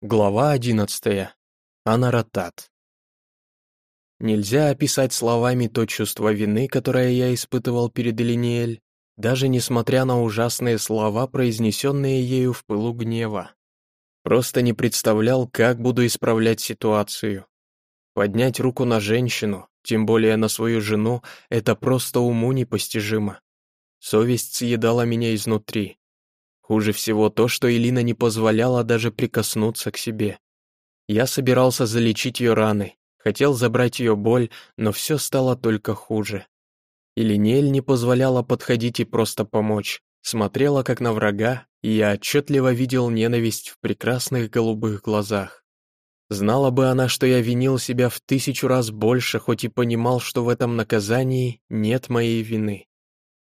Глава одиннадцатая. Анаратат. Нельзя описать словами то чувство вины, которое я испытывал перед Элиниэль, даже несмотря на ужасные слова, произнесенные ею в пылу гнева. Просто не представлял, как буду исправлять ситуацию. Поднять руку на женщину, тем более на свою жену, это просто уму непостижимо. Совесть съедала меня изнутри. Хуже всего то, что Элина не позволяла даже прикоснуться к себе. Я собирался залечить ее раны, хотел забрать ее боль, но все стало только хуже. Илинель не позволяла подходить и просто помочь, смотрела как на врага, и я отчетливо видел ненависть в прекрасных голубых глазах. Знала бы она, что я винил себя в тысячу раз больше, хоть и понимал, что в этом наказании нет моей вины.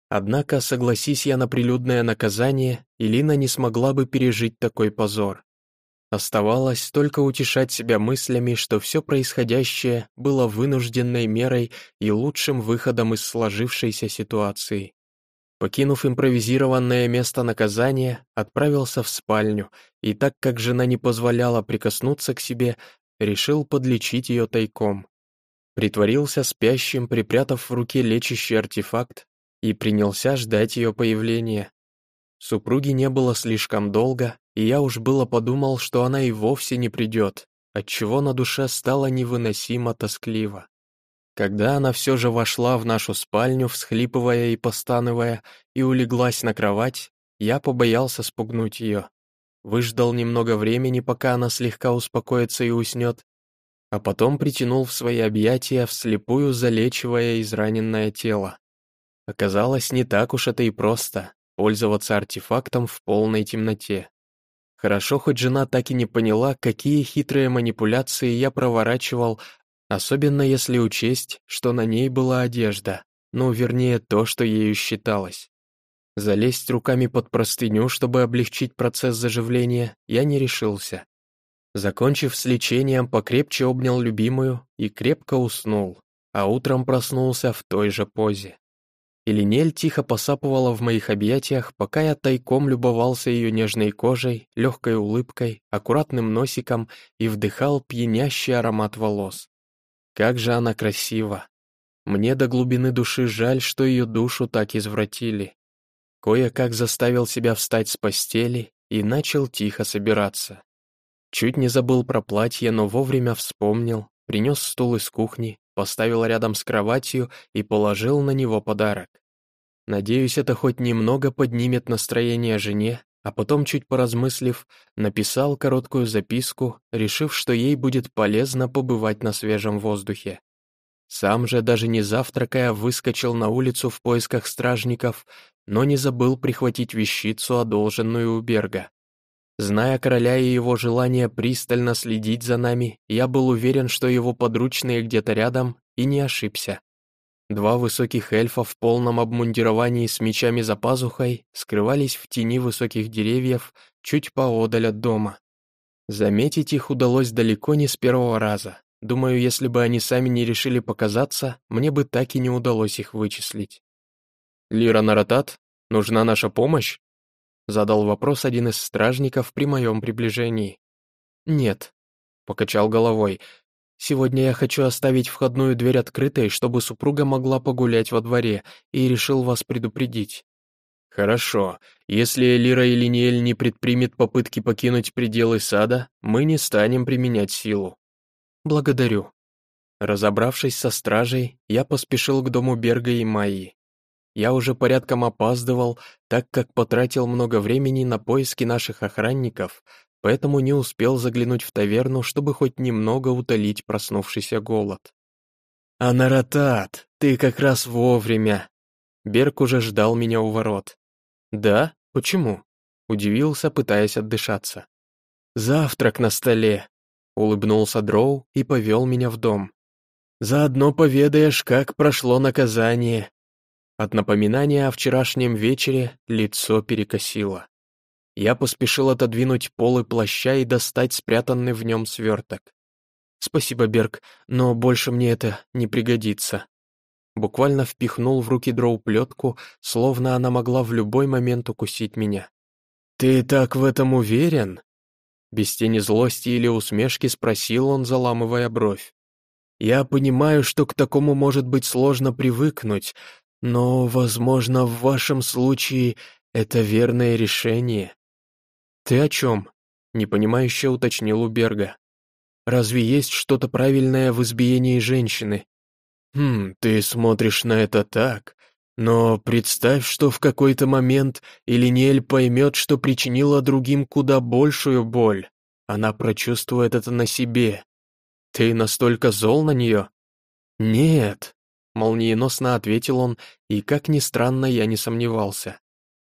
Однако, согласись я на прилюдное наказание, Илина не смогла бы пережить такой позор. Оставалось только утешать себя мыслями, что все происходящее было вынужденной мерой и лучшим выходом из сложившейся ситуации. Покинув импровизированное место наказания, отправился в спальню, и так как жена не позволяла прикоснуться к себе, решил подлечить ее тайком. Притворился спящим, припрятав в руке лечащий артефакт, и принялся ждать ее появления. Супруги не было слишком долго, и я уж было подумал, что она и вовсе не придет, отчего на душе стало невыносимо тоскливо. Когда она все же вошла в нашу спальню, всхлипывая и постановая, и улеглась на кровать, я побоялся спугнуть ее. Выждал немного времени, пока она слегка успокоится и уснет, а потом притянул в свои объятия, вслепую залечивая израненное тело. Оказалось, не так уж это и просто — пользоваться артефактом в полной темноте. Хорошо, хоть жена так и не поняла, какие хитрые манипуляции я проворачивал, особенно если учесть, что на ней была одежда, ну, вернее, то, что ею считалось. Залезть руками под простыню, чтобы облегчить процесс заживления, я не решился. Закончив с лечением, покрепче обнял любимую и крепко уснул, а утром проснулся в той же позе. Илинель тихо посапывала в моих объятиях, пока я тайком любовался ее нежной кожей, легкой улыбкой, аккуратным носиком и вдыхал пьянящий аромат волос. Как же она красива! Мне до глубины души жаль, что ее душу так извратили. Кое-как заставил себя встать с постели и начал тихо собираться. Чуть не забыл про платье, но вовремя вспомнил, принес стул из кухни, поставил рядом с кроватью и положил на него подарок. Надеюсь, это хоть немного поднимет настроение жене, а потом, чуть поразмыслив, написал короткую записку, решив, что ей будет полезно побывать на свежем воздухе. Сам же, даже не завтракая, выскочил на улицу в поисках стражников, но не забыл прихватить вещицу, одолженную у Берга. Зная короля и его желание пристально следить за нами, я был уверен, что его подручные где-то рядом, и не ошибся. Два высоких эльфа в полном обмундировании с мечами за пазухой скрывались в тени высоких деревьев чуть поодаль от дома. Заметить их удалось далеко не с первого раза. Думаю, если бы они сами не решили показаться, мне бы так и не удалось их вычислить. «Лира Наратат, нужна наша помощь?» Задал вопрос один из стражников при моем приближении. «Нет», — покачал головой. «Сегодня я хочу оставить входную дверь открытой, чтобы супруга могла погулять во дворе, и решил вас предупредить». «Хорошо. Если Элира или Ниэль не предпримет попытки покинуть пределы сада, мы не станем применять силу». «Благодарю». Разобравшись со стражей, я поспешил к дому Берга и Майи. Я уже порядком опаздывал, так как потратил много времени на поиски наших охранников, поэтому не успел заглянуть в таверну, чтобы хоть немного утолить проснувшийся голод. «Анаратат, ты как раз вовремя!» Берг уже ждал меня у ворот. «Да? Почему?» Удивился, пытаясь отдышаться. «Завтрак на столе!» Улыбнулся Дроу и повел меня в дом. «Заодно поведаешь, как прошло наказание, от напоминания о вчерашнем вечере лицо перекосило. Я поспешил отодвинуть полы плаща и достать спрятанный в нем сверток. «Спасибо, Берг, но больше мне это не пригодится». Буквально впихнул в руки дроу плетку, словно она могла в любой момент укусить меня. «Ты так в этом уверен?» Без тени злости или усмешки спросил он, заламывая бровь. «Я понимаю, что к такому может быть сложно привыкнуть, но, возможно, в вашем случае это верное решение». «Ты о чем?» — непонимающе уточнил у Берга. «Разве есть что-то правильное в избиении женщины?» «Хм, ты смотришь на это так, но представь, что в какой-то момент Илинель поймет, что причинила другим куда большую боль. Она прочувствует это на себе. Ты настолько зол на нее? Нет, молниеносно ответил он, и, как ни странно, я не сомневался.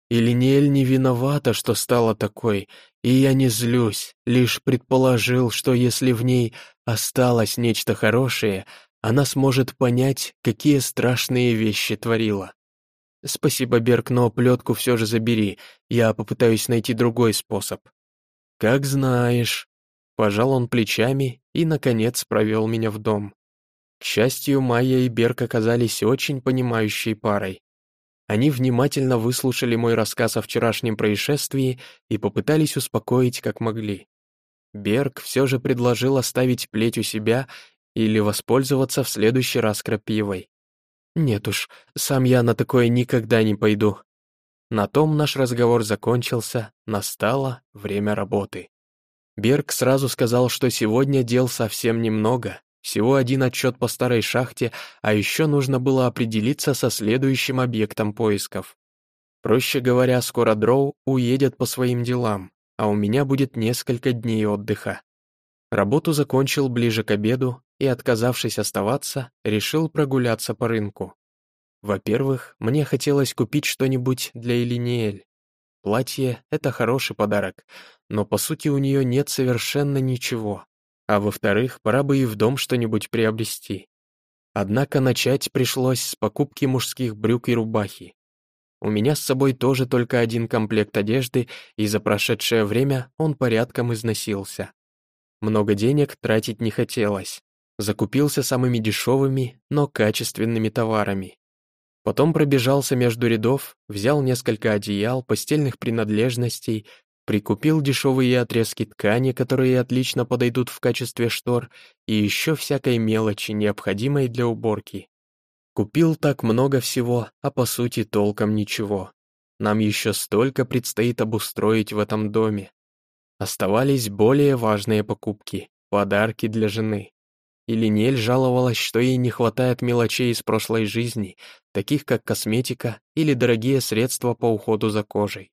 Илинель не виновата, что стала такой, и я не злюсь, лишь предположил, что если в ней осталось нечто хорошее, она сможет понять, какие страшные вещи творила. Спасибо, Берг, но плетку все же забери, я попытаюсь найти другой способ. Как знаешь. Пожал он плечами и, наконец, провел меня в дом. К счастью, Майя и Берг оказались очень понимающей парой. Они внимательно выслушали мой рассказ о вчерашнем происшествии и попытались успокоить как могли. Берг все же предложил оставить плеть у себя или воспользоваться в следующий раз крапивой. Нет уж, сам я на такое никогда не пойду. На том наш разговор закончился, настало время работы. Берг сразу сказал, что сегодня дел совсем немного, всего один отчет по старой шахте, а еще нужно было определиться со следующим объектом поисков. Проще говоря, скоро Дроу уедет по своим делам, а у меня будет несколько дней отдыха. Работу закончил ближе к обеду и, отказавшись оставаться, решил прогуляться по рынку. Во-первых, мне хотелось купить что-нибудь для Элиниэль. Платье — это хороший подарок, но по сути у нее нет совершенно ничего. А во-вторых, пора бы и в дом что-нибудь приобрести. Однако начать пришлось с покупки мужских брюк и рубахи. У меня с собой тоже только один комплект одежды, и за прошедшее время он порядком износился. Много денег тратить не хотелось. Закупился самыми дешевыми, но качественными товарами. Потом пробежался между рядов, взял несколько одеял, постельных принадлежностей, прикупил дешевые отрезки ткани, которые отлично подойдут в качестве штор, и еще всякой мелочи, необходимой для уборки. Купил так много всего, а по сути толком ничего. Нам еще столько предстоит обустроить в этом доме. Оставались более важные покупки, подарки для жены. И Линель жаловалась, что ей не хватает мелочей из прошлой жизни, таких как косметика или дорогие средства по уходу за кожей.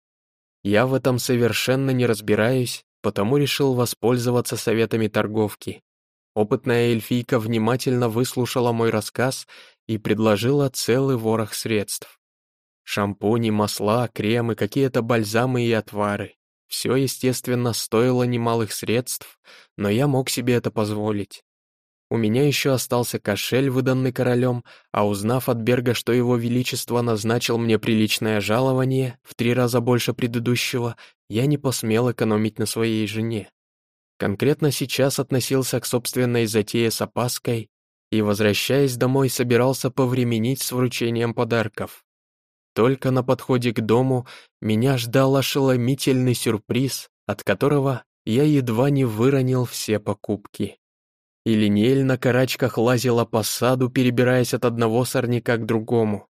Я в этом совершенно не разбираюсь, потому решил воспользоваться советами торговки. Опытная эльфийка внимательно выслушала мой рассказ и предложила целый ворох средств. Шампуни, масла, кремы, какие-то бальзамы и отвары. Все, естественно, стоило немалых средств, но я мог себе это позволить. У меня еще остался кошель, выданный королем, а узнав от Берга, что его величество назначил мне приличное жалование, в три раза больше предыдущего, я не посмел экономить на своей жене. Конкретно сейчас относился к собственной затее с опаской и, возвращаясь домой, собирался повременить с вручением подарков. Только на подходе к дому меня ждал ошеломительный сюрприз, от которого я едва не выронил все покупки. И Линель на карачках лазила по саду, перебираясь от одного сорняка к другому.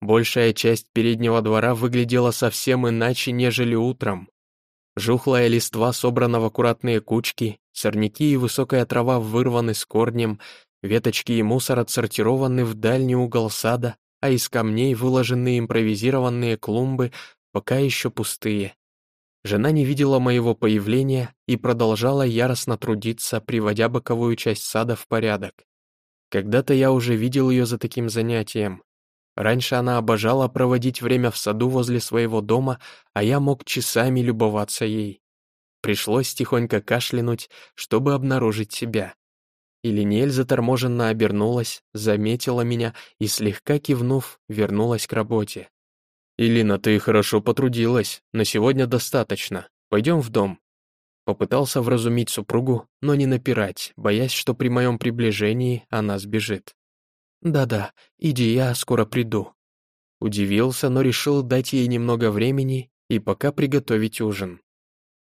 Большая часть переднего двора выглядела совсем иначе, нежели утром. Жухлая листва собрана в аккуратные кучки, сорняки и высокая трава вырваны с корнем, веточки и мусор отсортированы в дальний угол сада, а из камней выложены импровизированные клумбы, пока еще пустые. Жена не видела моего появления и продолжала яростно трудиться, приводя боковую часть сада в порядок. Когда-то я уже видел ее за таким занятием. Раньше она обожала проводить время в саду возле своего дома, а я мог часами любоваться ей. Пришлось тихонько кашлянуть, чтобы обнаружить себя. И Линель заторможенно обернулась, заметила меня и, слегка кивнув, вернулась к работе. «Илина, ты хорошо потрудилась, на сегодня достаточно. Пойдем в дом». Попытался вразумить супругу, но не напирать, боясь, что при моем приближении она сбежит. «Да-да, иди, я скоро приду». Удивился, но решил дать ей немного времени и пока приготовить ужин.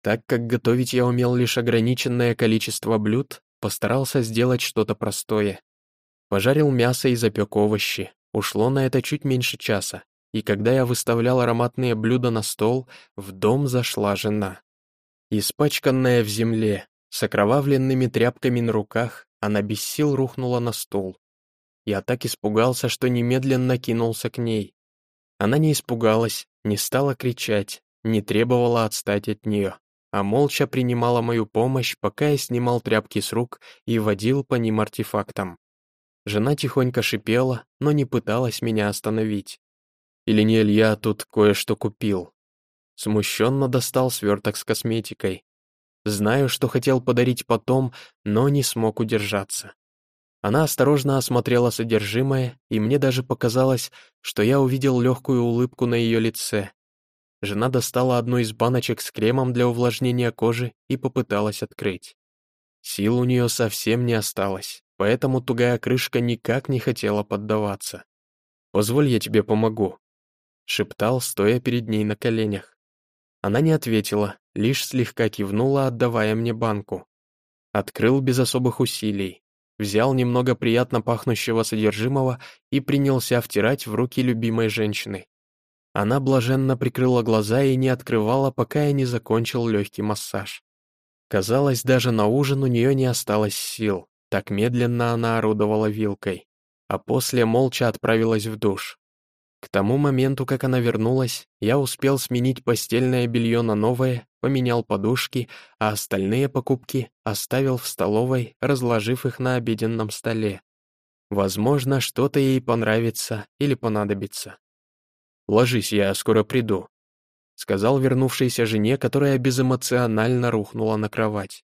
Так как готовить я умел лишь ограниченное количество блюд, постарался сделать что-то простое. Пожарил мясо и запек овощи. Ушло на это чуть меньше часа, и когда я выставлял ароматные блюда на стол, в дом зашла жена. Испачканная в земле, с окровавленными тряпками на руках, она без сил рухнула на стол. Я так испугался, что немедленно кинулся к ней. Она не испугалась, не стала кричать, не требовала отстать от нее, а молча принимала мою помощь, пока я снимал тряпки с рук и водил по ним артефактом. Жена тихонько шипела, но не пыталась меня остановить. Или не Илья тут кое-что купил. Смущенно достал сверток с косметикой. Знаю, что хотел подарить потом, но не смог удержаться. Она осторожно осмотрела содержимое, и мне даже показалось, что я увидел легкую улыбку на ее лице. Жена достала одну из баночек с кремом для увлажнения кожи и попыталась открыть. Сил у нее совсем не осталось, поэтому тугая крышка никак не хотела поддаваться. «Позволь, я тебе помогу», — шептал, стоя перед ней на коленях. Она не ответила, лишь слегка кивнула, отдавая мне банку. Открыл без особых усилий, взял немного приятно пахнущего содержимого и принялся втирать в руки любимой женщины. Она блаженно прикрыла глаза и не открывала, пока я не закончил легкий массаж. Казалось, даже на ужин у нее не осталось сил, так медленно она орудовала вилкой, а после молча отправилась в душ. К тому моменту, как она вернулась, я успел сменить постельное белье на новое, поменял подушки, а остальные покупки оставил в столовой, разложив их на обеденном столе. Возможно, что-то ей понравится или понадобится. «Ложись, я скоро приду», — сказал вернувшейся жене, которая безэмоционально рухнула на кровать.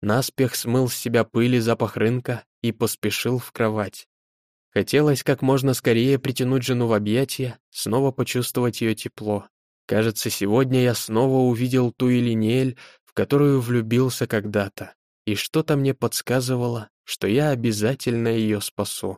Наспех смыл с себя пыль и запах рынка и поспешил в кровать. Хотелось как можно скорее притянуть жену в объятия, снова почувствовать ее тепло. Кажется, сегодня я снова увидел ту Илинель, в которую влюбился когда-то, и что-то мне подсказывало, что я обязательно ее спасу.